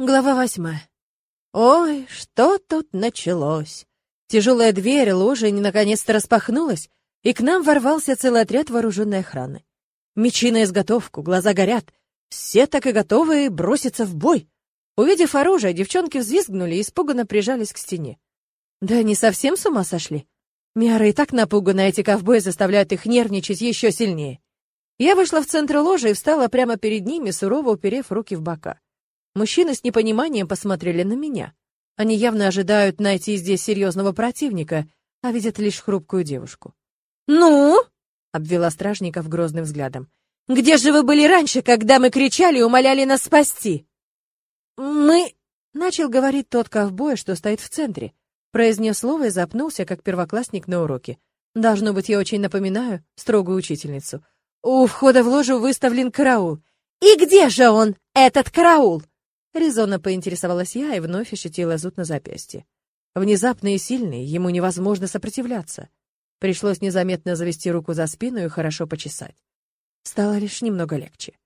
Глава восьмая. Ой, что тут началось? Тяжелая дверь ложи наконец-то распахнулась, и к нам ворвался целый отряд вооруженной охраны. Мечи на изготовку, глаза горят. Все так и готовы броситься в бой. Увидев оружие, девчонки взвизгнули и испуганно прижались к стене. Да не совсем с ума сошли. Миара и так напугана, эти ковбои заставляют их нервничать еще сильнее. Я вышла в центр ложи и встала прямо перед ними, сурово уперев руки в бока. Мужчины с непониманием посмотрели на меня. Они явно ожидают найти здесь серьезного противника, а видят лишь хрупкую девушку. «Ну?» — обвела стражников грозным взглядом. «Где же вы были раньше, когда мы кричали и умоляли нас спасти?» «Мы...» — начал говорить тот ковбой, что стоит в центре. Произнес слово и запнулся, как первоклассник на уроке. Должно быть, я очень напоминаю строгую учительницу. У входа в ложу выставлен караул. «И где же он, этот караул?» Резонно поинтересовалась я и вновь ощутила зуд на запястье. Внезапный и сильный, ему невозможно сопротивляться. Пришлось незаметно завести руку за спину и хорошо почесать. Стало лишь немного легче.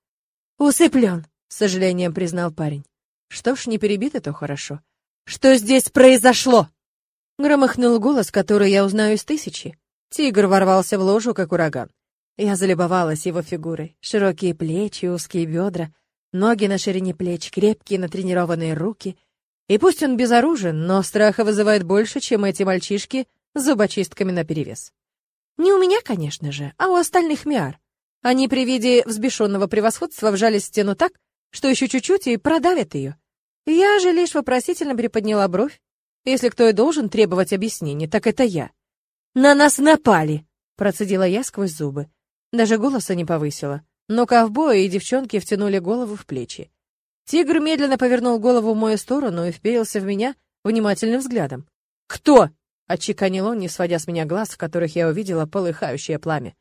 «Усыплен», — с сожалением признал парень. «Что ж, не перебито, то хорошо. Что здесь произошло?» Громыхнул голос, который я узнаю из тысячи. Тигр ворвался в ложу, как ураган. Я залюбовалась его фигурой. Широкие плечи, узкие бедра — ноги на ширине плеч, крепкие натренированные руки. И пусть он безоружен, но страха вызывает больше, чем эти мальчишки с зубочистками наперевес. Не у меня, конечно же, а у остальных миар. Они при виде взбешенного превосходства вжались в стену так, что еще чуть-чуть и продавят ее. Я же лишь вопросительно приподняла бровь. Если кто и должен требовать объяснений, так это я. «На нас напали!» — процедила я сквозь зубы. Даже голоса не повысила но ковбои и девчонки втянули голову в плечи. Тигр медленно повернул голову в мою сторону и вперился в меня внимательным взглядом. «Кто?» — отчеканил он, не сводя с меня глаз, в которых я увидела полыхающее пламя.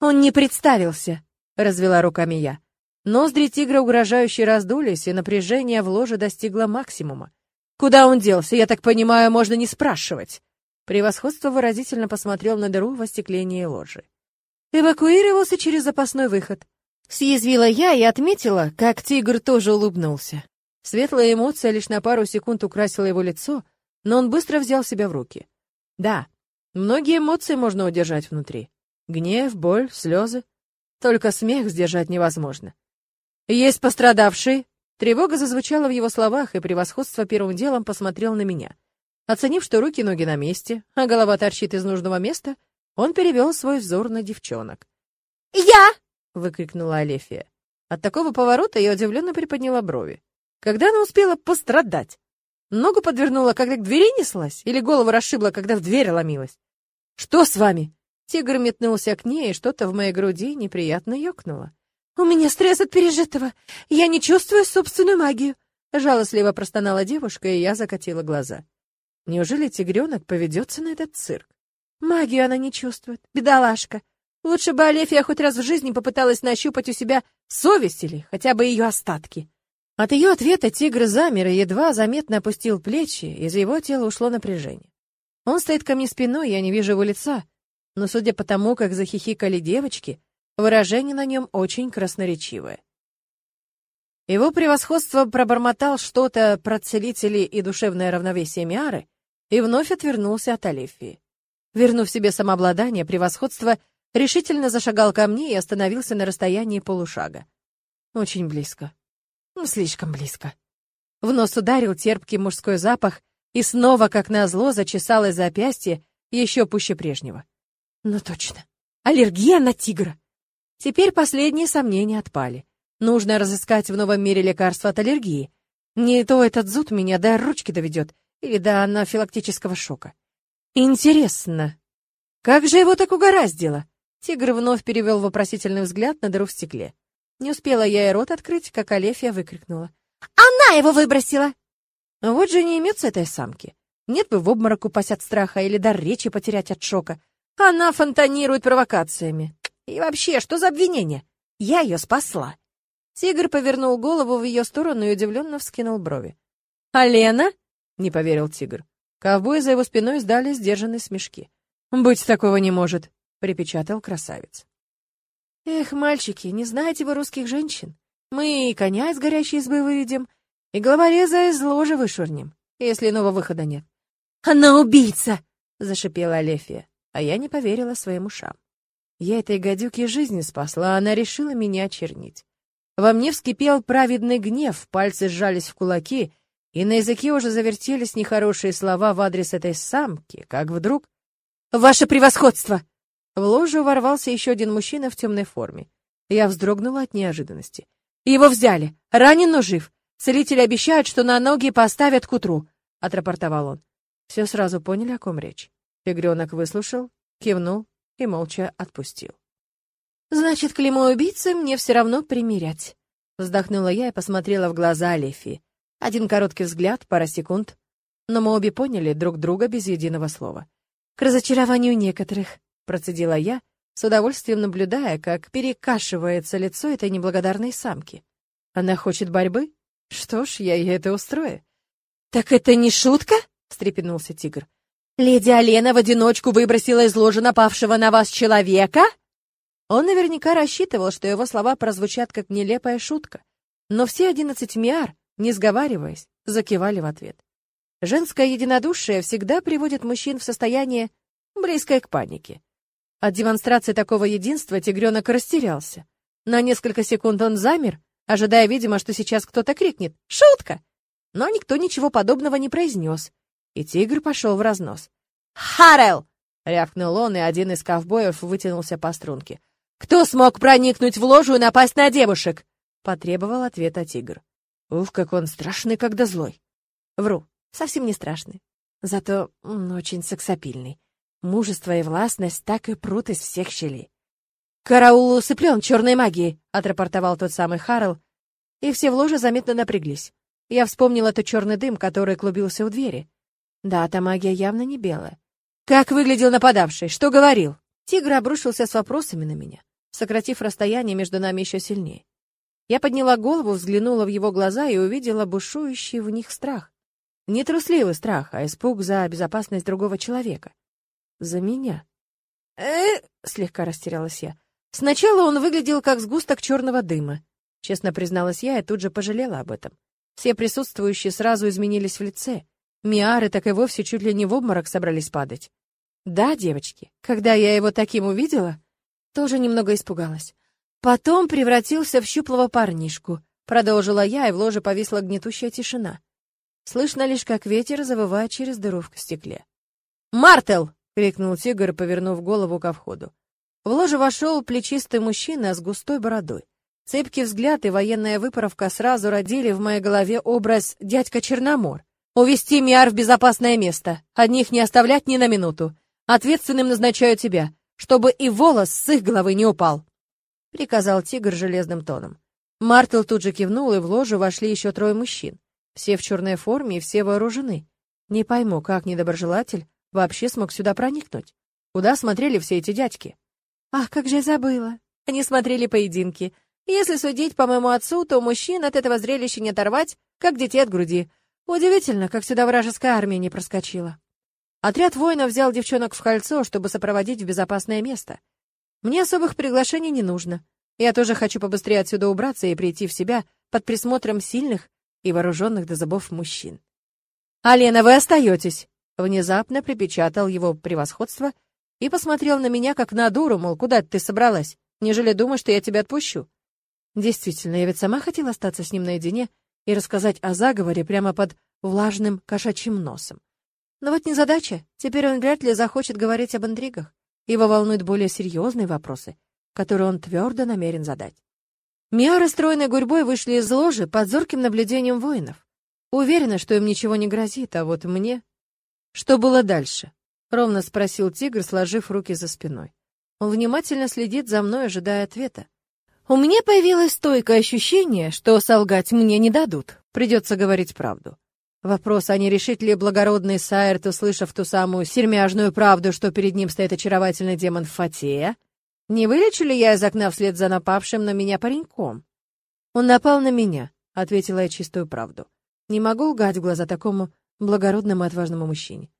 «Он не представился!» — развела руками я. Ноздри тигра угрожающе раздулись, и напряжение в ложе достигло максимума. «Куда он делся? Я так понимаю, можно не спрашивать!» Превосходство выразительно посмотрел на дыру в остеклении ложи. Эвакуировался через запасной выход. Съязвила я и отметила, как тигр тоже улыбнулся. Светлая эмоция лишь на пару секунд украсила его лицо, но он быстро взял себя в руки. Да, многие эмоции можно удержать внутри. Гнев, боль, слезы. Только смех сдержать невозможно. «Есть пострадавший!» Тревога зазвучала в его словах, и превосходство первым делом посмотрел на меня. Оценив, что руки и ноги на месте, а голова торчит из нужного места, он перевел свой взор на девчонок. «Я!» — выкрикнула Алефия. От такого поворота я удивленно приподняла брови. Когда она успела пострадать? Ногу подвернула, когда к двери неслась? Или голову расшибла, когда в дверь ломилась? «Что с вами?» Тигр метнулся к ней, и что-то в моей груди неприятно ёкнуло. «У меня стресс от пережитого. Я не чувствую собственную магию», — жалостливо простонала девушка, и я закатила глаза. Неужели тигренок поведется на этот цирк? Магию она не чувствует, бедолашка. Лучше бы Алефия хоть раз в жизни попыталась нащупать у себя совесть или хотя бы ее остатки. От ее ответа тигр замер и едва заметно опустил плечи, из его тела ушло напряжение. Он стоит ко мне спиной, я не вижу его лица, но судя по тому, как захихикали девочки, выражение на нем очень красноречивое. Его превосходство пробормотал что-то про целители и душевное равновесие Миары и вновь отвернулся от Алефии. Вернув себе самообладание, превосходство решительно зашагал ко мне и остановился на расстоянии полушага. Очень близко. Ну, слишком близко. В нос ударил терпкий мужской запах, и снова, как назло, зачесалось запястье еще пуще прежнего. Ну точно. Аллергия на тигра. Теперь последние сомнения отпали. Нужно разыскать в новом мире лекарство от аллергии. Не то этот зуд меня до ручки доведет, или до анафилактического шока. Интересно, как же его так угораздило? Тигр вновь перевел вопросительный взгляд на дыру в стекле. Не успела я и рот открыть, как Алефия выкрикнула. «Она его выбросила!» Вот же не имется этой самки. Нет бы в обморок упасть от страха или дар речи потерять от шока. Она фонтанирует провокациями. И вообще, что за обвинение? Я ее спасла. Тигр повернул голову в ее сторону и удивленно вскинул брови. «А Лена?» — не поверил тигр. Ковбои за его спиной сдали сдержанные смешки. «Быть такого не может», припечатал красавец. Эх, мальчики, не знаете вы русских женщин? Мы и коня из горящей избы выведем, И головореза из ложи вышвырнем, если иного выхода нет. «Она убийца!» — зашипела Алефия, а я не поверила своим ушам. Я этой гадюке жизнь спасла, а она решила меня очернить. Во мне вскипел праведный гнев, пальцы сжались в кулаки, и на языке уже завертелись нехорошие слова в адрес этой самки, как вдруг... «Ваше превосходство!» В ложу ворвался еще один мужчина в темной форме. Я вздрогнула от неожиданности. «Его взяли! Ранен, но жив! Целители обещают, что на ноги поставят к утру!» — отрапортовал он. Все сразу поняли, о ком речь. Тигренок выслушал, кивнул и молча отпустил. «Значит, клеймо убийцы мне все равно примерять», — вздохнула я и посмотрела в глаза Алефи. Один короткий взгляд, пара секунд, но мы обе поняли друг друга без единого слова. «К разочарованию некоторых», — процедила я, с удовольствием наблюдая, как перекашивается лицо этой неблагодарной самки. «Она хочет борьбы? Что ж, я ей это устрою». «Так это не шутка?» — встрепенулся тигр. «Леди Алена в одиночку выбросила из ложи напавшего на вас человека?» Он наверняка рассчитывал, что его слова прозвучат как нелепая шутка, но все одиннадцать миар не сговариваясь, закивали в ответ. Женское единодушие всегда приводит мужчин в состояние, близкое к панике. От демонстрации такого единства тигренок растерялся. На несколько секунд он замер, ожидая, видимо, что сейчас кто-то крикнет «Шутка!». Но никто ничего подобного не произнес, и тигр пошел в разнос. «Харрел!» — рявкнул он, и один из ковбоев вытянулся по струнке. «Кто смог проникнуть в ложу и напасть на девушек?» — потребовал ответа тигр. Ух, как он страшный, когда злой. Вру, совсем не страшный. Зато он очень сексапильный. Мужество и властность так и прут из всех щелей. «Караул усыплен черной магией», — отрапортовал тот самый Харл, и все в ложе заметно напряглись. Я вспомнил этот черный дым, который клубился у двери. Да, та магия явно не белая. «Как выглядел нападавший? Что говорил?» Тигр обрушился с вопросами на меня, сократив расстояние между нами еще сильнее. Я подняла голову, взглянула в его глаза и увидела бушующий в них страх. Не трусливый страх, а испуг за безопасность другого человека. За меня. э слегка растерялась я. Сначала он выглядел как сгусток черного дыма. Честно призналась я и тут же пожалела об этом. Все присутствующие сразу изменились в лице. Миары так и вовсе чуть ли не в обморок собрались падать. Да, девочки, когда я его таким увидела, тоже немного испугалась. Потом превратился в щуплого парнишку. Продолжила я, и в ложе повисла гнетущая тишина. Слышно лишь, как ветер завывает через дыру в стекле. «Мартел!» — крикнул тигр, повернув голову ко входу. В ложе вошел плечистый мужчина с густой бородой. Цепкий взгляд и военная выправка сразу родили в моей голове образ дядька Черномор. «Увести Миар в безопасное место, одних не оставлять ни на минуту. Ответственным назначаю тебя, чтобы и волос с их головы не упал». — приказал тигр железным тоном. Мартел тут же кивнул, и в ложу вошли еще трое мужчин. Все в черной форме и все вооружены. Не пойму, как недоброжелатель вообще смог сюда проникнуть. Куда смотрели все эти дядьки? Ах, как же я забыла. Они смотрели поединки. Если судить по моему отцу, то мужчин от этого зрелища не оторвать, как детей от груди. Удивительно, как сюда вражеская армия не проскочила. Отряд воинов взял девчонок в кольцо, чтобы сопроводить в безопасное место. Мне особых приглашений не нужно. Я тоже хочу побыстрее отсюда убраться и прийти в себя под присмотром сильных и вооруженных до зубов мужчин. «Алена, вы остаетесь!» Внезапно припечатал его превосходство и посмотрел на меня, как на дуру, мол, куда ты собралась? Нежели думаешь, что я тебя отпущу? Действительно, я ведь сама хотела остаться с ним наедине и рассказать о заговоре прямо под влажным кошачьим носом. Но вот незадача, теперь он вряд ли захочет говорить об интригах. Его волнуют более серьезные вопросы, которые он твердо намерен задать. Миары стройной гурьбой вышли из ложи под зорким наблюдением воинов. Уверена, что им ничего не грозит, а вот мне... Что было дальше? Ровно спросил тигр, сложив руки за спиной. Он внимательно следит за мной, ожидая ответа. У меня появилось стойкое ощущение, что солгать мне не дадут. Придется говорить правду. Вопрос, а не решит ли благородный Сайрт, услышав ту самую сермяжную правду, что перед ним стоит очаровательный демон Фатея? Не вылечу ли я из окна вслед за напавшим на меня пареньком? Он напал на меня, — ответила я чистую правду. Не могу лгать в глаза такому благородному и отважному мужчине.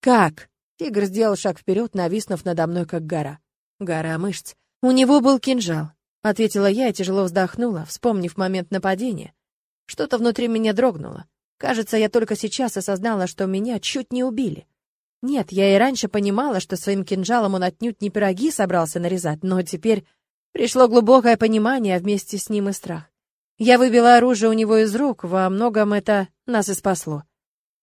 «Как?» — тигр сделал шаг вперед, нависнув надо мной, как гора. Гора мышц. «У него был кинжал», — ответила я и тяжело вздохнула, вспомнив момент нападения. Что-то внутри меня дрогнуло. Кажется, я только сейчас осознала, что меня чуть не убили. Нет, я и раньше понимала, что своим кинжалом он отнюдь не пироги собрался нарезать, но теперь пришло глубокое понимание, а вместе с ним и страх. Я выбила оружие у него из рук, во многом это нас и спасло.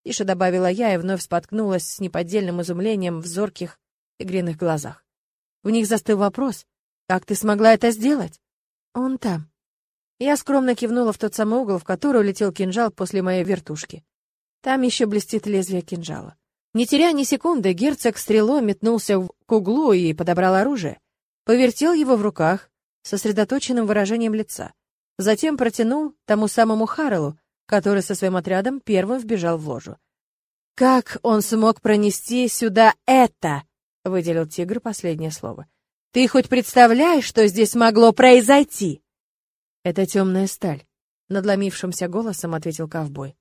Тише добавила я и вновь споткнулась с неподдельным изумлением в зорких игриных глазах. В них застыл вопрос, как ты смогла это сделать? Он там. Я скромно кивнула в тот самый угол, в который улетел кинжал после моей вертушки. Там еще блестит лезвие кинжала. Не теряя ни секунды, герцог стрелой метнулся к углу и подобрал оружие. Повертел его в руках, сосредоточенным выражением лица. Затем протянул тому самому Харрелу, который со своим отрядом первым вбежал в ложу. «Как он смог пронести сюда это?» — выделил тигр последнее слово. «Ты хоть представляешь, что здесь могло произойти?» «Это темная сталь», — надломившимся голосом ответил ковбой.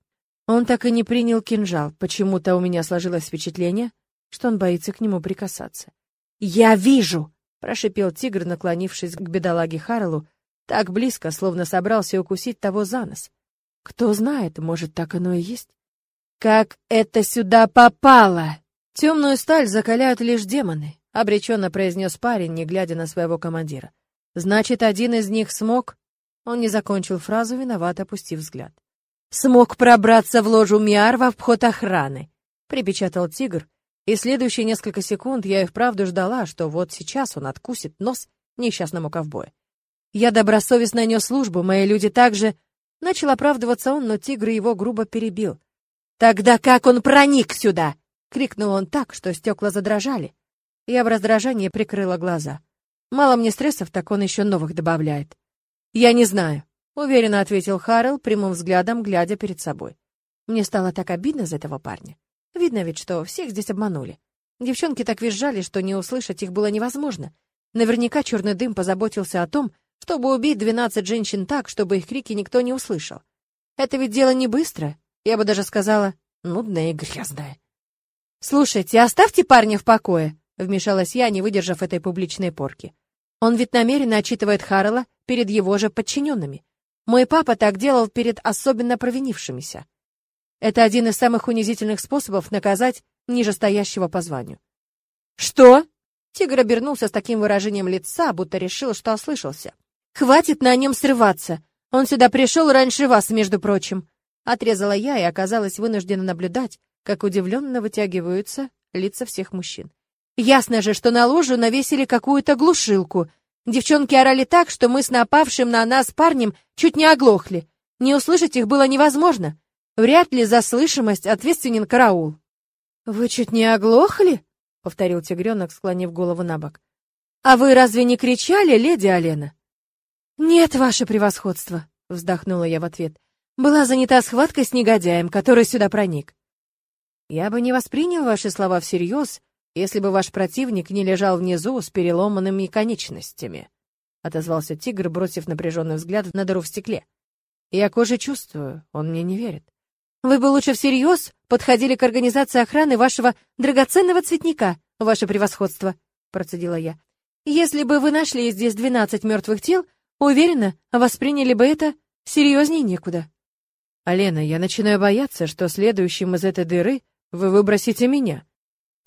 Он так и не принял кинжал. Почему-то у меня сложилось впечатление, что он боится к нему прикасаться. «Я вижу!» — прошипел тигр, наклонившись к бедолаге Харлу, так близко, словно собрался укусить того за нос. Кто знает, может, так оно и есть. «Как это сюда попало?» «Темную сталь закаляют лишь демоны», — обреченно произнес парень, не глядя на своего командира. «Значит, один из них смог...» Он не закончил фразу, виновато опустив взгляд смог пробраться в ложу Миар в обход охраны», — припечатал тигр, и следующие несколько секунд я и вправду ждала, что вот сейчас он откусит нос несчастному ковбою. Я добросовестно нес службу, мои люди также... Начал оправдываться он, но тигр его грубо перебил. «Тогда как он проник сюда?» — крикнул он так, что стекла задрожали. Я в раздражении прикрыла глаза. Мало мне стрессов, так он еще новых добавляет. «Я не знаю уверенно ответил Харрел, прямым взглядом глядя перед собой. Мне стало так обидно за этого парня. Видно ведь, что всех здесь обманули. Девчонки так визжали, что не услышать их было невозможно. Наверняка черный дым позаботился о том, чтобы убить двенадцать женщин так, чтобы их крики никто не услышал. Это ведь дело не быстро, я бы даже сказала, нудное и грязное. «Слушайте, оставьте парня в покое», — вмешалась я, не выдержав этой публичной порки. «Он ведь намеренно отчитывает Харрела перед его же подчиненными. Мой папа так делал перед особенно провинившимися. Это один из самых унизительных способов наказать нижестоящего по званию. «Что?» Тигр обернулся с таким выражением лица, будто решил, что ослышался. «Хватит на нем срываться! Он сюда пришел раньше вас, между прочим!» Отрезала я и оказалась вынуждена наблюдать, как удивленно вытягиваются лица всех мужчин. Ясно же, что на ложу навесили какую-то глушилку, Девчонки орали так, что мы с напавшим на нас парнем чуть не оглохли. Не услышать их было невозможно. Вряд ли за слышимость ответственен караул. «Вы чуть не оглохли?» — повторил тигренок, склонив голову на бок. «А вы разве не кричали, леди Алена?» «Нет, ваше превосходство», — вздохнула я в ответ. «Была занята схваткой с негодяем, который сюда проник». «Я бы не воспринял ваши слова всерьез, если бы ваш противник не лежал внизу с переломанными конечностями», — отозвался тигр, бросив напряженный взгляд на дыру в стекле. «Я кожей чувствую, он мне не верит». «Вы бы лучше всерьез подходили к организации охраны вашего драгоценного цветника, ваше превосходство», — процедила я. «Если бы вы нашли здесь двенадцать мертвых тел, уверена, восприняли бы это серьезнее некуда». «Алена, я начинаю бояться, что следующим из этой дыры вы выбросите меня»,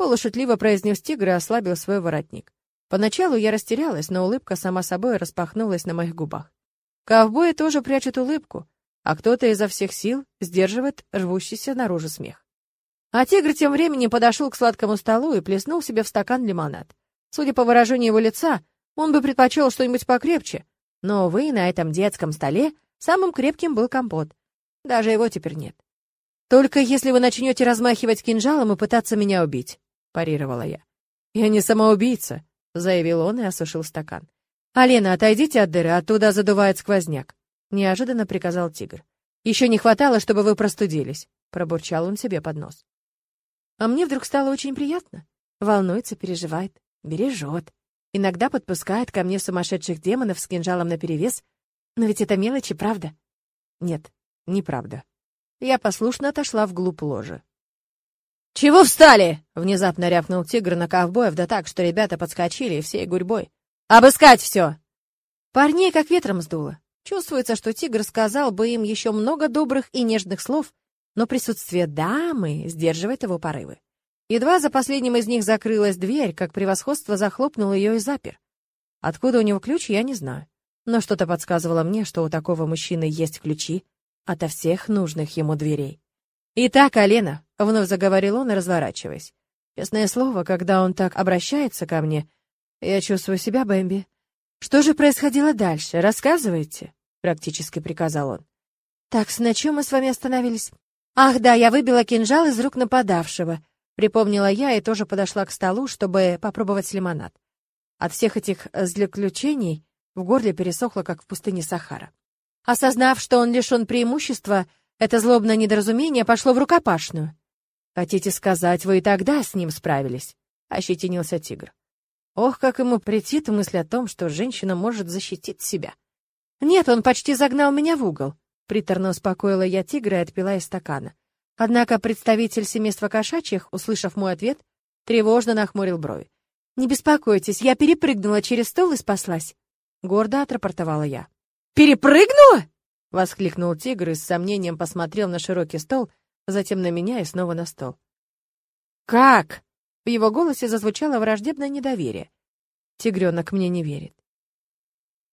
Полушутливо произнес тигр и ослабил свой воротник. Поначалу я растерялась, но улыбка сама собой распахнулась на моих губах. Ковбои тоже прячут улыбку, а кто-то изо всех сил сдерживает рвущийся наружу смех. А тигр тем временем подошел к сладкому столу и плеснул себе в стакан лимонад. Судя по выражению его лица, он бы предпочел что-нибудь покрепче, но, увы, на этом детском столе самым крепким был компот. Даже его теперь нет. Только если вы начнете размахивать кинжалом и пытаться меня убить. — парировала я. «Я не самоубийца», — заявил он и осушил стакан. «Алена, отойдите от дыры, оттуда задувает сквозняк», — неожиданно приказал тигр. «Еще не хватало, чтобы вы простудились», — пробурчал он себе под нос. А мне вдруг стало очень приятно. Волнуется, переживает, бережет. Иногда подпускает ко мне сумасшедших демонов с кинжалом наперевес. Но ведь это мелочи, правда? Нет, неправда. Я послушно отошла вглубь ложи. «Чего встали?» — внезапно рявкнул тигр на ковбоев, да так, что ребята подскочили всей гурьбой. «Обыскать все!» Парней как ветром сдуло. Чувствуется, что тигр сказал бы им еще много добрых и нежных слов, но присутствие дамы сдерживает его порывы. Едва за последним из них закрылась дверь, как превосходство захлопнул ее и запер. Откуда у него ключ, я не знаю. Но что-то подсказывало мне, что у такого мужчины есть ключи ото всех нужных ему дверей. «Итак, Алена», — вновь заговорил он, разворачиваясь. «Честное слово, когда он так обращается ко мне, я чувствую себя Бэмби. Что же происходило дальше? Рассказывайте», — практически приказал он. «Так, на чем мы с вами остановились?» «Ах, да, я выбила кинжал из рук нападавшего», — припомнила я и тоже подошла к столу, чтобы попробовать лимонад. От всех этих злоключений в горле пересохло, как в пустыне Сахара. Осознав, что он лишен преимущества, это злобное недоразумение пошло в рукопашную. «Хотите сказать, вы и тогда с ним справились?» — ощетинился тигр. Ох, как ему претит мысль о том, что женщина может защитить себя. «Нет, он почти загнал меня в угол», — приторно успокоила я тигра и отпила из стакана. Однако представитель семейства кошачьих, услышав мой ответ, тревожно нахмурил брови. «Не беспокойтесь, я перепрыгнула через стол и спаслась», — гордо отрапортовала я. «Перепрыгнула?» — воскликнул тигр и с сомнением посмотрел на широкий стол, затем на меня и снова на стол. «Как?» — в его голосе зазвучало враждебное недоверие. Тигренок мне не верит.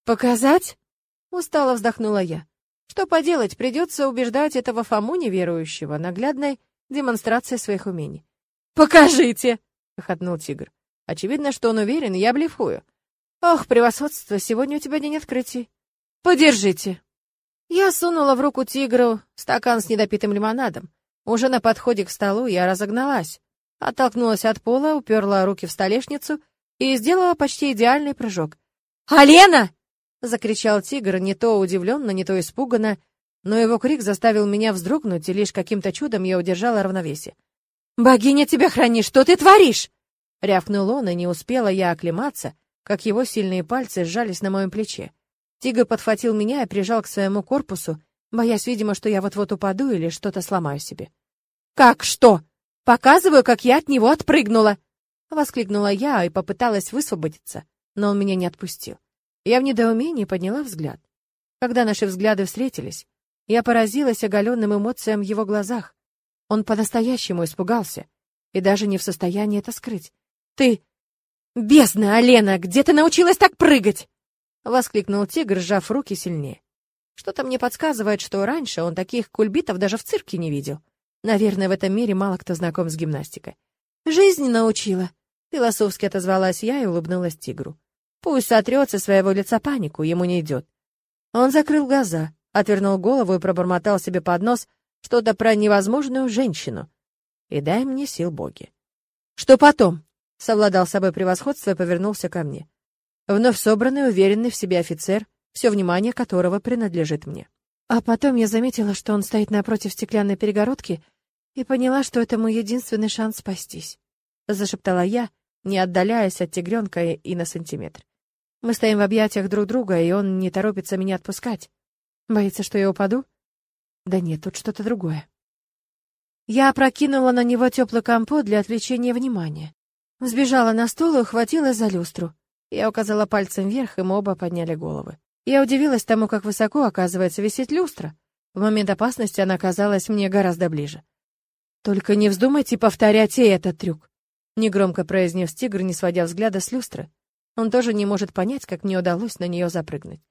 «Показать?» — устало вздохнула я. «Что поделать, придется убеждать этого Фому неверующего наглядной демонстрацией своих умений». «Покажите!» — хохотнул тигр. Очевидно, что он уверен, я блефую. Ох, превосходство, сегодня у тебя день открытий. Подержите. Я сунула в руку тигру стакан с недопитым лимонадом. Уже на подходе к столу я разогналась. Оттолкнулась от пола, уперла руки в столешницу и сделала почти идеальный прыжок. «Алена!» — закричал тигр, не то удивленно, не то испуганно, но его крик заставил меня вздрогнуть, и лишь каким-то чудом я удержала равновесие. «Богиня тебя храни, что ты творишь?» Рявкнул он, и не успела я оклематься, как его сильные пальцы сжались на моем плече. Тигр подхватил меня и прижал к своему корпусу, боясь, видимо, что я вот-вот упаду или что-то сломаю себе. «Как что? Показываю, как я от него отпрыгнула!» Воскликнула я и попыталась высвободиться, но он меня не отпустил. Я в недоумении подняла взгляд. Когда наши взгляды встретились, я поразилась оголенным эмоциям в его глазах. Он по-настоящему испугался и даже не в состоянии это скрыть. Ты... Бездна, Алена, где ты научилась так прыгать? Воскликнул тигр, сжав руки сильнее. Что-то мне подсказывает, что раньше он таких кульбитов даже в цирке не видел. Наверное, в этом мире мало кто знаком с гимнастикой. Жизнь научила. Философски отозвалась я и улыбнулась тигру. Пусть сотрется своего лица панику, ему не идет. Он закрыл глаза, отвернул голову и пробормотал себе под нос что-то про невозможную женщину. И дай мне сил боги. Что потом? совладал с собой превосходство и повернулся ко мне. Вновь собранный, уверенный в себе офицер, все внимание которого принадлежит мне. А потом я заметила, что он стоит напротив стеклянной перегородки, и поняла, что это мой единственный шанс спастись. Зашептала я, не отдаляясь от тигренка и на сантиметр. Мы стоим в объятиях друг друга, и он не торопится меня отпускать. Боится, что я упаду? Да нет, тут что-то другое. Я опрокинула на него теплый компот для отвлечения внимания. Сбежала на стол и ухватилась за люстру. Я указала пальцем вверх, и мы оба подняли головы. Я удивилась тому, как высоко, оказывается, висит люстра. В момент опасности она казалась мне гораздо ближе. «Только не вздумайте повторять и этот трюк», — негромко произнес тигр, не сводя взгляда с люстры. Он тоже не может понять, как мне удалось на нее запрыгнуть.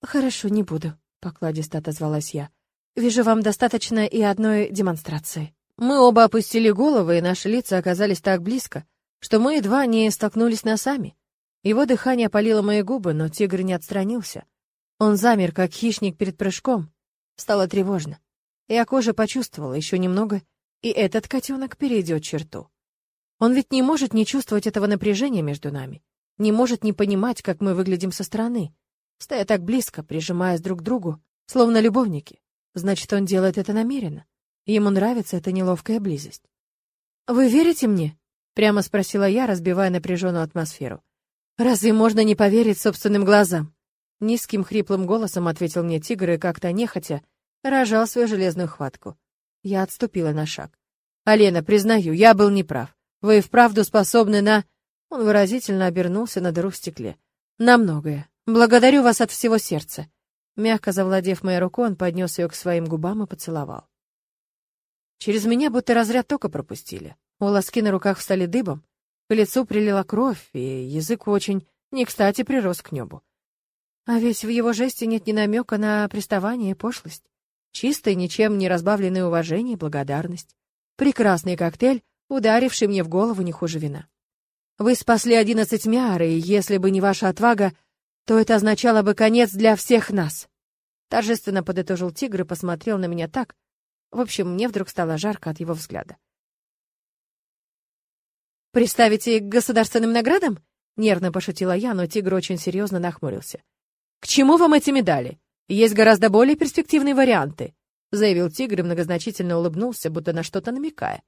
«Хорошо, не буду», — покладисто отозвалась я. «Вижу, вам достаточно и одной демонстрации». Мы оба опустили головы, и наши лица оказались так близко, что мы едва не столкнулись носами. Его дыхание опалило мои губы, но тигр не отстранился. Он замер, как хищник перед прыжком. Стало тревожно. Я кожа почувствовала еще немного, и этот котенок перейдет черту. Он ведь не может не чувствовать этого напряжения между нами, не может не понимать, как мы выглядим со стороны, стоя так близко, прижимаясь друг к другу, словно любовники. Значит, он делает это намеренно. Ему нравится эта неловкая близость. «Вы верите мне?» Прямо спросила я, разбивая напряженную атмосферу. «Разве можно не поверить собственным глазам?» Низким хриплым голосом ответил мне тигр и как-то нехотя рожал свою железную хватку. Я отступила на шаг. «Алена, признаю, я был неправ. Вы и вправду способны на...» Он выразительно обернулся на дыру в стекле. «На многое. Благодарю вас от всего сердца. Мягко завладев моей рукой, он поднес ее к своим губам и поцеловал. Через меня будто разряд тока пропустили. Волоски на руках встали дыбом, к лицу прилила кровь, и язык очень не кстати прирос к небу. А ведь в его жесте нет ни намека на приставание и пошлость. Чистое, ничем не разбавленное уважение и благодарность. Прекрасный коктейль, ударивший мне в голову не хуже вина. Вы спасли одиннадцать миар, и если бы не ваша отвага, то это означало бы конец для всех нас. Торжественно подытожил тигр и посмотрел на меня так. В общем, мне вдруг стало жарко от его взгляда. «Приставите к государственным наградам?» — нервно пошутила я, но тигр очень серьезно нахмурился. «К чему вам эти медали? Есть гораздо более перспективные варианты», — заявил тигр и многозначительно улыбнулся, будто на что-то намекая.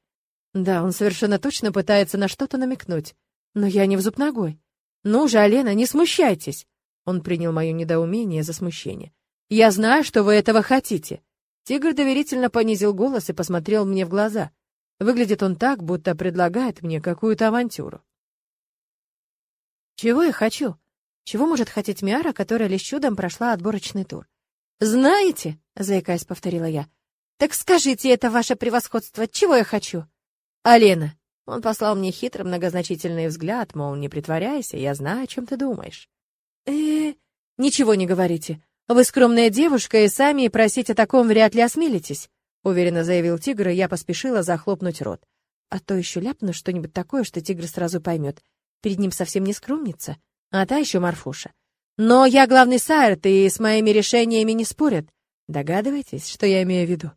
Да, он совершенно точно пытается на что-то намекнуть. Но я не в зуб ногой. Ну же, Алена, не смущайтесь. Он принял мое недоумение за смущение. «Я знаю, что вы этого хотите». Тигр доверительно понизил голос и посмотрел мне в глаза. Выглядит он так, будто предлагает мне какую-то авантюру. Чего я хочу? Чего может хотеть Миара, которая лишь чудом прошла отборочный тур? «Знаете», — заикаясь, повторила я, — «так скажите это ваше превосходство, чего я хочу?» «Алена», — он послал мне хитрый многозначительный взгляд, мол, не притворяйся, я знаю, о чем ты думаешь э Ничего не говорите. Вы скромная девушка, и сами просить о таком вряд ли осмелитесь», — уверенно заявил тигр, и я поспешила захлопнуть рот. А то еще ляпну что-нибудь такое, что тигр сразу поймет. Перед ним совсем не скромница, а та еще Марфуша. «Но я главный Сайрт, и с моими решениями не спорят. Догадываетесь, что я имею в виду?»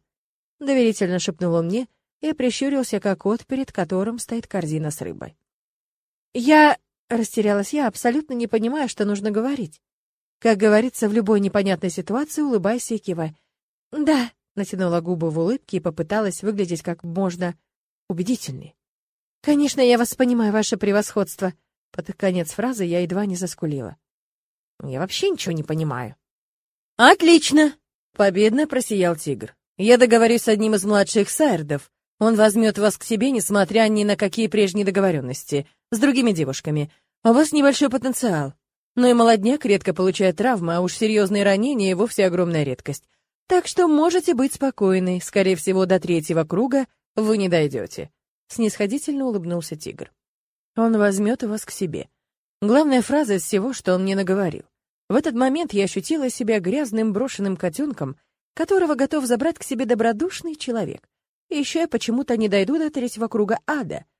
Доверительно шепнул он мне и прищурился, как кот, перед которым стоит корзина с рыбой. «Я Растерялась я, абсолютно не понимая, что нужно говорить. Как говорится, в любой непонятной ситуации улыбайся и кивай. «Да», — натянула губы в улыбке и попыталась выглядеть как можно убедительнее. «Конечно, я вас понимаю, ваше превосходство». Под конец фразы я едва не заскулила. «Я вообще ничего не понимаю». «Отлично!» — победно просиял тигр. «Я договорюсь с одним из младших сайрдов. Он возьмет вас к себе, несмотря ни на какие прежние договоренности с другими девушками. У вас небольшой потенциал. Но и молодняк редко получает травмы, а уж серьезные ранения и вовсе огромная редкость. Так что можете быть спокойны, скорее всего, до третьего круга вы не дойдете. Снисходительно улыбнулся тигр. Он возьмет вас к себе. Главная фраза из всего, что он мне наговорил. В этот момент я ощутила себя грязным брошенным котенком, которого готов забрать к себе добродушный человек. И еще я почему-то не дойду до третьего круга ада —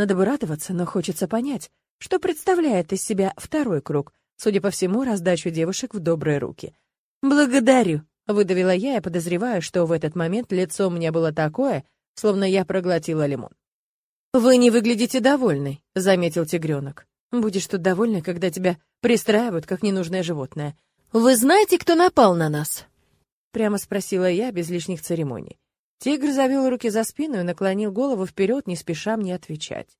надо бы радоваться, но хочется понять, что представляет из себя второй круг, судя по всему, раздачу девушек в добрые руки. «Благодарю», — выдавила я и подозреваю, что в этот момент лицо у меня было такое, словно я проглотила лимон. «Вы не выглядите довольной», — заметил тигренок. «Будешь тут довольна, когда тебя пристраивают, как ненужное животное. Вы знаете, кто напал на нас?» Прямо спросила я, без лишних церемоний. Тигр завел руки за спину и наклонил голову вперед, не спеша мне отвечать.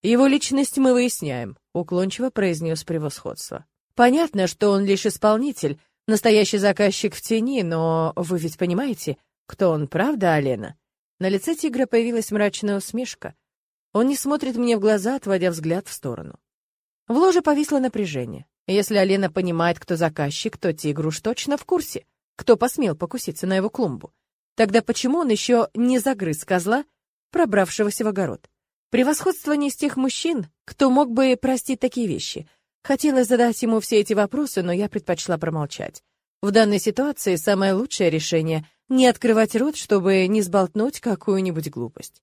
«Его личность мы выясняем», — уклончиво произнес превосходство. «Понятно, что он лишь исполнитель, настоящий заказчик в тени, но вы ведь понимаете, кто он, правда, Алена?» На лице тигра появилась мрачная усмешка. Он не смотрит мне в глаза, отводя взгляд в сторону. В ложе повисло напряжение. Если Алена понимает, кто заказчик, то тигр уж точно в курсе, кто посмел покуситься на его клумбу. Тогда почему он еще не загрыз козла, пробравшегося в огород? Превосходство не из тех мужчин, кто мог бы простить такие вещи. Хотелось задать ему все эти вопросы, но я предпочла промолчать. В данной ситуации самое лучшее решение — не открывать рот, чтобы не сболтнуть какую-нибудь глупость.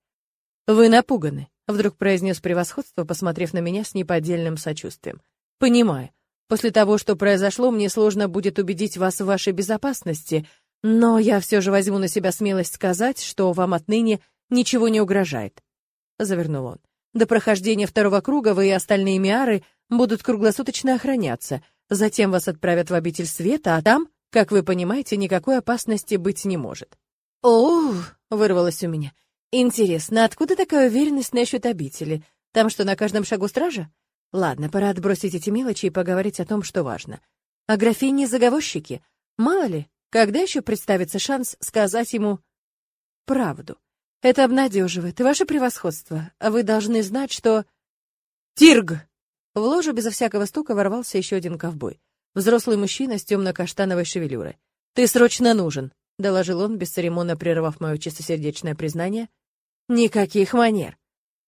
«Вы напуганы», — вдруг произнес превосходство, посмотрев на меня с неподдельным сочувствием. «Понимаю. После того, что произошло, мне сложно будет убедить вас в вашей безопасности, но я все же возьму на себя смелость сказать, что вам отныне ничего не угрожает. Завернул он. До прохождения второго круга вы и остальные миары будут круглосуточно охраняться. Затем вас отправят в обитель света, а там, как вы понимаете, никакой опасности быть не может. О, вырвалось у меня. Интересно, откуда такая уверенность насчет обители? Там что, на каждом шагу стража? Ладно, пора отбросить эти мелочи и поговорить о том, что важно. А графини заговорщики? Мало ли, когда еще представится шанс сказать ему правду? Это обнадеживает, ваше превосходство. А вы должны знать, что... Тирг! В ложу безо всякого стука ворвался еще один ковбой. Взрослый мужчина с темно-каштановой шевелюрой. «Ты срочно нужен», — доложил он, бесцеремонно прервав мое чистосердечное признание. «Никаких манер».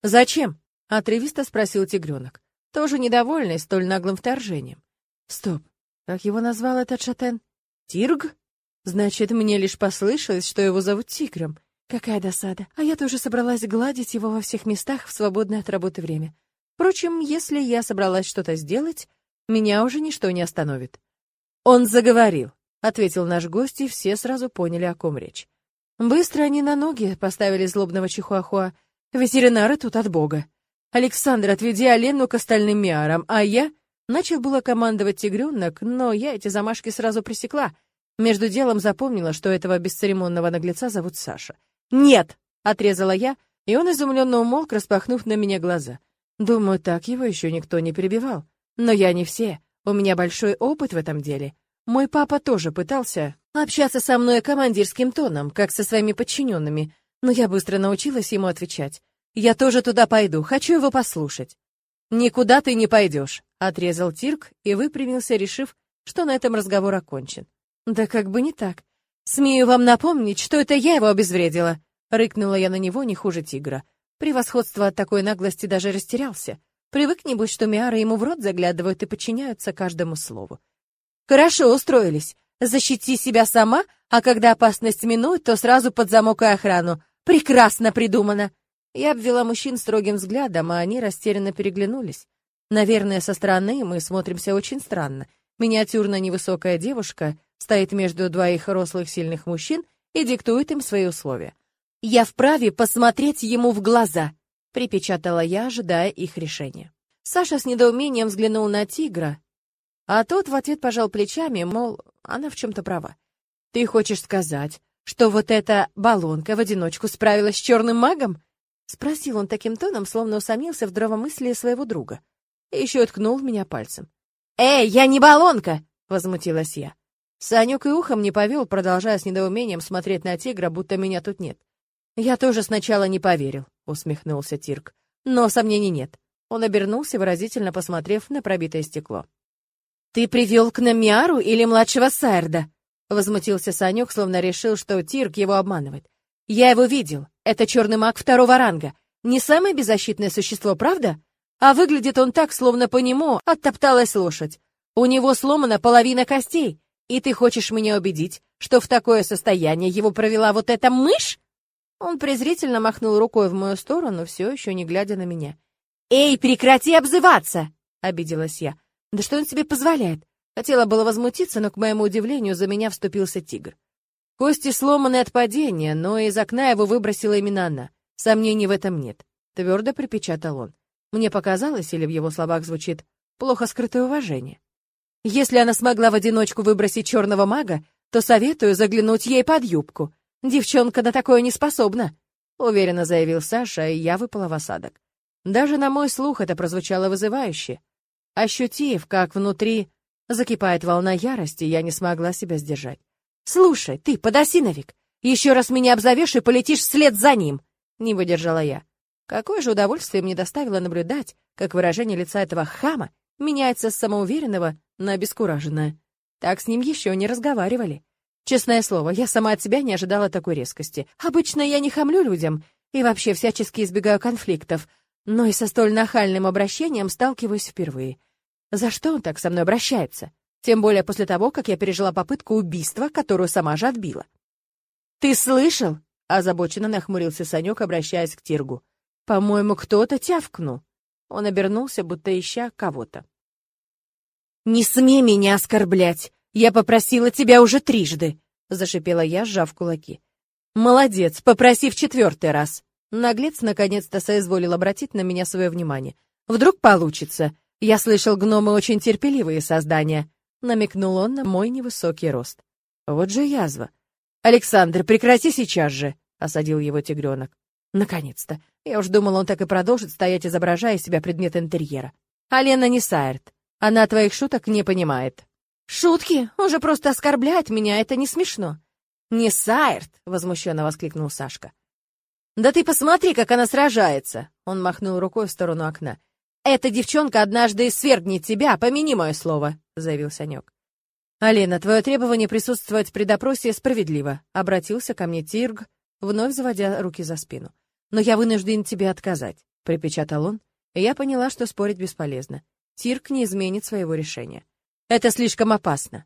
«Зачем?» — отрывисто спросил тигренок, тоже недовольный столь наглым вторжением. «Стоп, как его назвал этот шатен? Тирг? Значит, мне лишь послышалось, что его зовут Тигром. Какая досада. А я тоже собралась гладить его во всех местах в свободное от работы время. Впрочем, если я собралась что-то сделать, меня уже ничто не остановит. Он заговорил, ответил наш гость, и все сразу поняли, о ком речь. Быстро они на ноги поставили злобного чихуахуа. Ветеринары тут от бога. Александр, отведи Алену к остальным миарам, а я начал было командовать тигренок, но я эти замашки сразу пресекла. Между делом запомнила, что этого бесцеремонного наглеца зовут Саша. «Нет!» — отрезала я, и он изумленно умолк, распахнув на меня глаза. Думаю, так его еще никто не перебивал. Но я не все. У меня большой опыт в этом деле. Мой папа тоже пытался общаться со мной командирским тоном, как со своими подчиненными, но я быстро научилась ему отвечать. «Я тоже туда пойду, хочу его послушать». «Никуда ты не пойдешь», — отрезал Тирк и выпрямился, решив, что на этом разговор окончен. «Да как бы не так. «Смею вам напомнить, что это я его обезвредила!» Рыкнула я на него не хуже тигра. Превосходство от такой наглости даже растерялся. Привык, небось, что Миары ему в рот заглядывают и подчиняются каждому слову. «Хорошо устроились. Защити себя сама, а когда опасность минует, то сразу под замок и охрану. Прекрасно придумано!» Я обвела мужчин строгим взглядом, а они растерянно переглянулись. Наверное, со стороны мы смотримся очень странно. Миниатюрная невысокая девушка стоит между двоих рослых сильных мужчин и диктует им свои условия. «Я вправе посмотреть ему в глаза», — припечатала я, ожидая их решения. Саша с недоумением взглянул на тигра, а тот в ответ пожал плечами, мол, она в чем-то права. «Ты хочешь сказать, что вот эта баллонка в одиночку справилась с черным магом?» — спросил он таким тоном, словно усомнился в здравомыслии своего друга. И еще ткнул в меня пальцем. «Эй, я не баллонка!» — возмутилась я. Санюк и ухом не повел, продолжая с недоумением смотреть на тигра, будто меня тут нет. «Я тоже сначала не поверил», — усмехнулся Тирк. «Но сомнений нет». Он обернулся, выразительно посмотрев на пробитое стекло. «Ты привел к нам Миару или младшего Сайрда?» — возмутился Санюк, словно решил, что Тирк его обманывает. «Я его видел. Это черный маг второго ранга. Не самое беззащитное существо, правда? А выглядит он так, словно по нему оттопталась лошадь. У него сломана половина костей, и ты хочешь меня убедить, что в такое состояние его провела вот эта мышь? Он презрительно махнул рукой в мою сторону, все еще не глядя на меня. Эй, прекрати обзываться, обиделась я. Да что он себе позволяет? Хотела было возмутиться, но к моему удивлению за меня вступился тигр. Кости сломаны от падения, но из окна его выбросила именно она. Сомнений в этом нет, твердо припечатал он. Мне показалось, или в его словах звучит плохо скрытое уважение. Если она смогла в одиночку выбросить черного мага, то советую заглянуть ей под юбку. Девчонка на такое не способна, уверенно заявил Саша, и я выпала в осадок. Даже на мой слух это прозвучало вызывающе. Ощутив, как внутри закипает волна ярости, я не смогла себя сдержать. «Слушай, ты, подосиновик, еще раз меня обзовешь и полетишь вслед за ним!» Не выдержала я. Какое же удовольствие мне доставило наблюдать, как выражение лица этого хама меняется с самоуверенного на обескураженная. Так с ним еще не разговаривали. Честное слово, я сама от себя не ожидала такой резкости. Обычно я не хамлю людям и вообще всячески избегаю конфликтов, но и со столь нахальным обращением сталкиваюсь впервые. За что он так со мной обращается? Тем более после того, как я пережила попытку убийства, которую сама же отбила. «Ты слышал?» — озабоченно нахмурился Санек, обращаясь к Тиргу. «По-моему, кто-то тявкнул». Он обернулся, будто ища кого-то. «Не смей меня оскорблять! Я попросила тебя уже трижды!» — зашипела я, сжав кулаки. «Молодец, попроси в четвертый раз!» Наглец наконец-то соизволил обратить на меня свое внимание. «Вдруг получится? Я слышал, гномы очень терпеливые создания», — намекнул он на мой невысокий рост. «Вот же язва!» «Александр, прекрати сейчас же!» — осадил его тигренок. Наконец-то. Я уж думал, он так и продолжит стоять, изображая себя предмет интерьера. Алена не Сайрт. Она твоих шуток не понимает. Шутки? Он же просто оскорбляет меня, это не смешно. Не Сайрт, возмущенно воскликнул Сашка. Да ты посмотри, как она сражается. Он махнул рукой в сторону окна. эта девчонка однажды свергнет тебя, помяни мое слово», — заявил Санек. «Алена, твое требование присутствовать при допросе справедливо», — обратился ко мне Тирг, вновь заводя руки за спину. «Но я вынужден тебе отказать», — припечатал он, и я поняла, что спорить бесполезно. Тирг не изменит своего решения. «Это слишком опасно».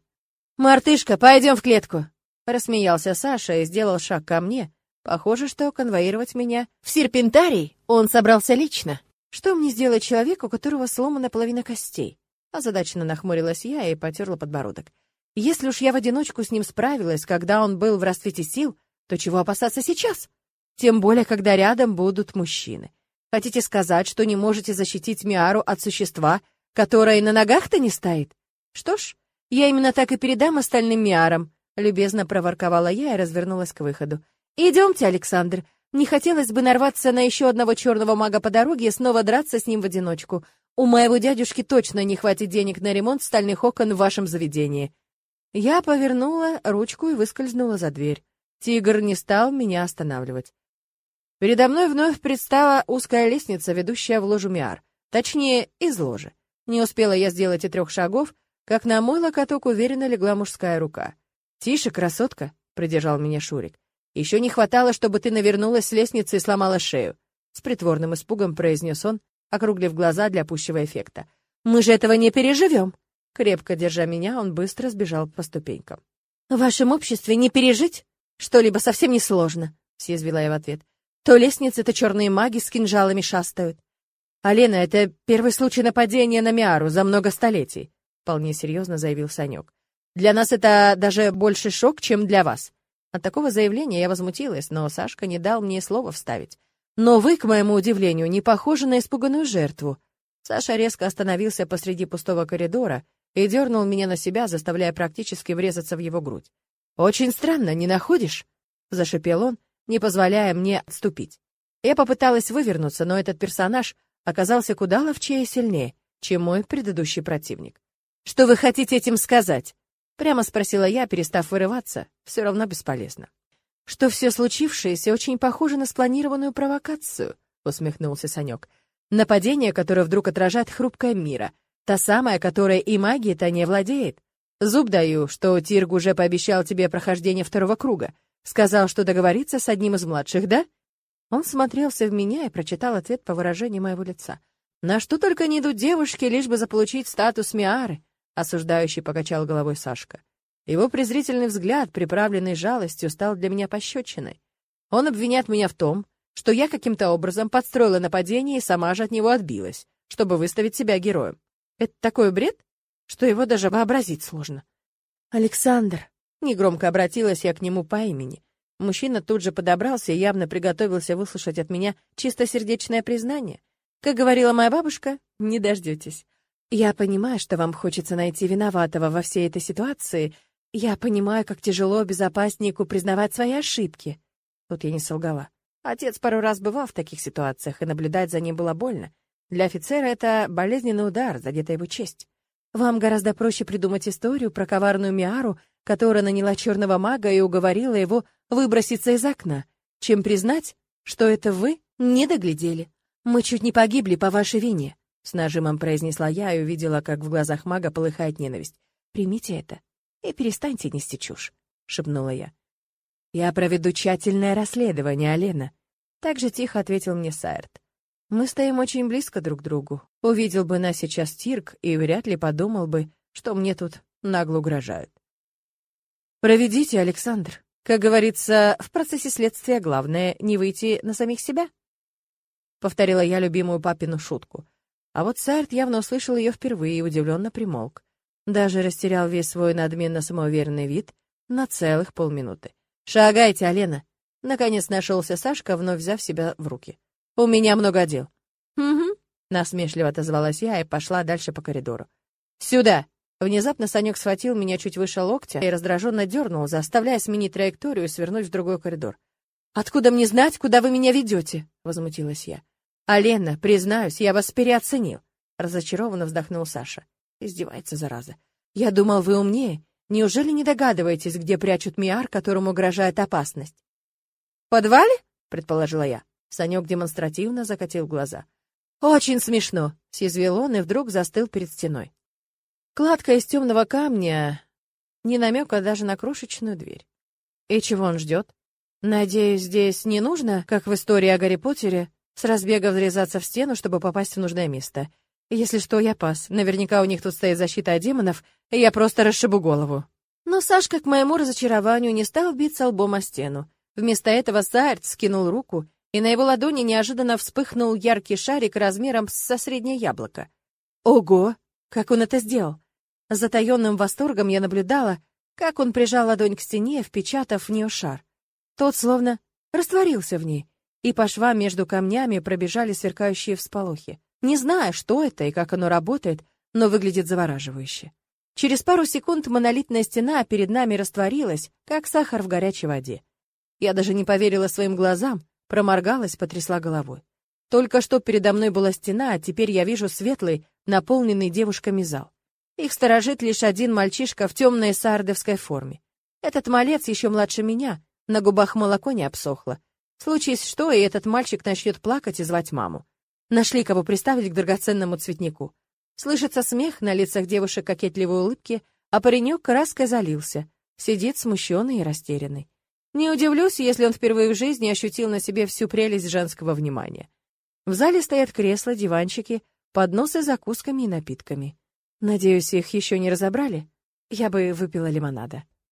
«Мартышка, пойдем в клетку!» Рассмеялся Саша и сделал шаг ко мне. Похоже, что конвоировать меня в серпентарий он собрался лично. Что мне сделать человеку, у которого сломана половина костей? Озадаченно нахмурилась я и потерла подбородок. Если уж я в одиночку с ним справилась, когда он был в расцвете сил, то чего опасаться сейчас? Тем более, когда рядом будут мужчины. Хотите сказать, что не можете защитить Миару от существа, которое на ногах-то не стоит? Что ж, я именно так и передам остальным Миарам, любезно проворковала я и развернулась к выходу. Идемте, Александр. Не хотелось бы нарваться на еще одного черного мага по дороге и снова драться с ним в одиночку. У моего дядюшки точно не хватит денег на ремонт стальных окон в вашем заведении. Я повернула ручку и выскользнула за дверь. Тигр не стал меня останавливать. Передо мной вновь предстала узкая лестница, ведущая в ложу Миар. Точнее, из ложи. Не успела я сделать и трех шагов, как на мой локоток уверенно легла мужская рука. «Тише, красотка!» — придержал меня Шурик. «Еще не хватало, чтобы ты навернулась с лестницы и сломала шею!» С притворным испугом произнес он, округлив глаза для пущего эффекта. «Мы же этого не переживем!» Крепко держа меня, он быстро сбежал по ступенькам. «В вашем обществе не пережить что-либо совсем не сложно», — съязвила я в ответ. «То лестницы, то черные маги с кинжалами шастают». «Алена, это первый случай нападения на Миару за много столетий», — вполне серьезно заявил Санек. «Для нас это даже больше шок, чем для вас». От такого заявления я возмутилась, но Сашка не дал мне слова вставить. «Но вы, к моему удивлению, не похожи на испуганную жертву». Саша резко остановился посреди пустого коридора и дернул меня на себя, заставляя практически врезаться в его грудь. «Очень странно, не находишь?» — зашипел он, не позволяя мне отступить. Я попыталась вывернуться, но этот персонаж оказался куда ловчее и сильнее, чем мой предыдущий противник. «Что вы хотите этим сказать?» — прямо спросила я, перестав вырываться. Все равно бесполезно. «Что все случившееся очень похоже на спланированную провокацию», — усмехнулся Санек. «Нападение, которое вдруг отражает хрупкое мира, Та самая, которая и магией-то не владеет. Зуб даю, что Тирг уже пообещал тебе прохождение второго круга. Сказал, что договорится с одним из младших, да? Он смотрелся в меня и прочитал ответ по выражению моего лица. На что только не идут девушки, лишь бы заполучить статус Миары, осуждающий покачал головой Сашка. Его презрительный взгляд, приправленный жалостью, стал для меня пощечиной. Он обвиняет меня в том, что я каким-то образом подстроила нападение и сама же от него отбилась, чтобы выставить себя героем. Это такой бред, что его даже вообразить сложно. Александр, негромко обратилась я к нему по имени. Мужчина тут же подобрался и явно приготовился выслушать от меня чистосердечное признание. Как говорила моя бабушка, не дождетесь. Я понимаю, что вам хочется найти виноватого во всей этой ситуации. Я понимаю, как тяжело безопаснику признавать свои ошибки. Тут я не солгала. Отец пару раз бывал в таких ситуациях, и наблюдать за ним было больно. Для офицера это болезненный удар, задета его честь. Вам гораздо проще придумать историю про коварную Миару, которая наняла черного мага и уговорила его выброситься из окна, чем признать, что это вы не доглядели. Мы чуть не погибли по вашей вине, с нажимом произнесла я и увидела, как в глазах мага полыхает ненависть. Примите это и перестаньте нести чушь, шепнула я. Я проведу тщательное расследование, Алена, так же тихо ответил мне Сайрт. Мы стоим очень близко друг к другу. Увидел бы нас сейчас Тирк и вряд ли подумал бы, что мне тут нагло угрожают. Проведите, Александр. Как говорится, в процессе следствия главное не выйти на самих себя. Повторила я любимую папину шутку. А вот Сарт явно услышал ее впервые и удивленно примолк. Даже растерял весь свой надменно самоуверенный вид на целых полминуты. «Шагайте, Алена!» Наконец нашелся Сашка, вновь взяв себя в руки. У меня много дел. Угу, насмешливо отозвалась я и пошла дальше по коридору. Сюда. Внезапно Санек схватил меня чуть выше локтя и раздраженно дернул, заставляя сменить траекторию и свернуть в другой коридор. «Откуда мне знать, куда вы меня ведете?» — возмутилась я. «Алена, признаюсь, я вас переоценил», — разочарованно вздохнул Саша. Издевается, зараза. «Я думал, вы умнее. Неужели не догадываетесь, где прячут Миар, которому угрожает опасность?» «В подвале?» — предположила я. Санек демонстративно закатил глаза. Очень смешно, съязвил он и вдруг застыл перед стеной. Кладка из темного камня, ни намека даже на крошечную дверь. И чего он ждет? Надеюсь, здесь не нужно, как в истории о Гарри Поттере, с разбега врезаться в стену, чтобы попасть в нужное место. Если что, я пас. Наверняка у них тут стоит защита от демонов, и я просто расшибу голову. Но Сашка, к моему разочарованию, не стал биться лбом о стену. Вместо этого Саарт скинул руку, и на его ладони неожиданно вспыхнул яркий шарик размером со среднее яблоко. Ого! Как он это сделал? С затаённым восторгом я наблюдала, как он прижал ладонь к стене, впечатав в нее шар. Тот словно растворился в ней, и по швам между камнями пробежали сверкающие всполохи. Не знаю, что это и как оно работает, но выглядит завораживающе. Через пару секунд монолитная стена перед нами растворилась, как сахар в горячей воде. Я даже не поверила своим глазам, проморгалась, потрясла головой. Только что передо мной была стена, а теперь я вижу светлый, наполненный девушками зал. Их сторожит лишь один мальчишка в темной сардовской форме. Этот малец еще младше меня, на губах молоко не обсохло. Случись что, и этот мальчик начнет плакать и звать маму. Нашли кого приставить к драгоценному цветнику. Слышится смех на лицах девушек кокетливой улыбки, а паренек краской залился, сидит смущенный и растерянный. Не удивлюсь, если он впервые в жизни ощутил на себе всю прелесть женского внимания. В зале стоят кресла, диванчики, подносы с закусками и напитками. Надеюсь, их еще не разобрали? Я бы выпила лимонада.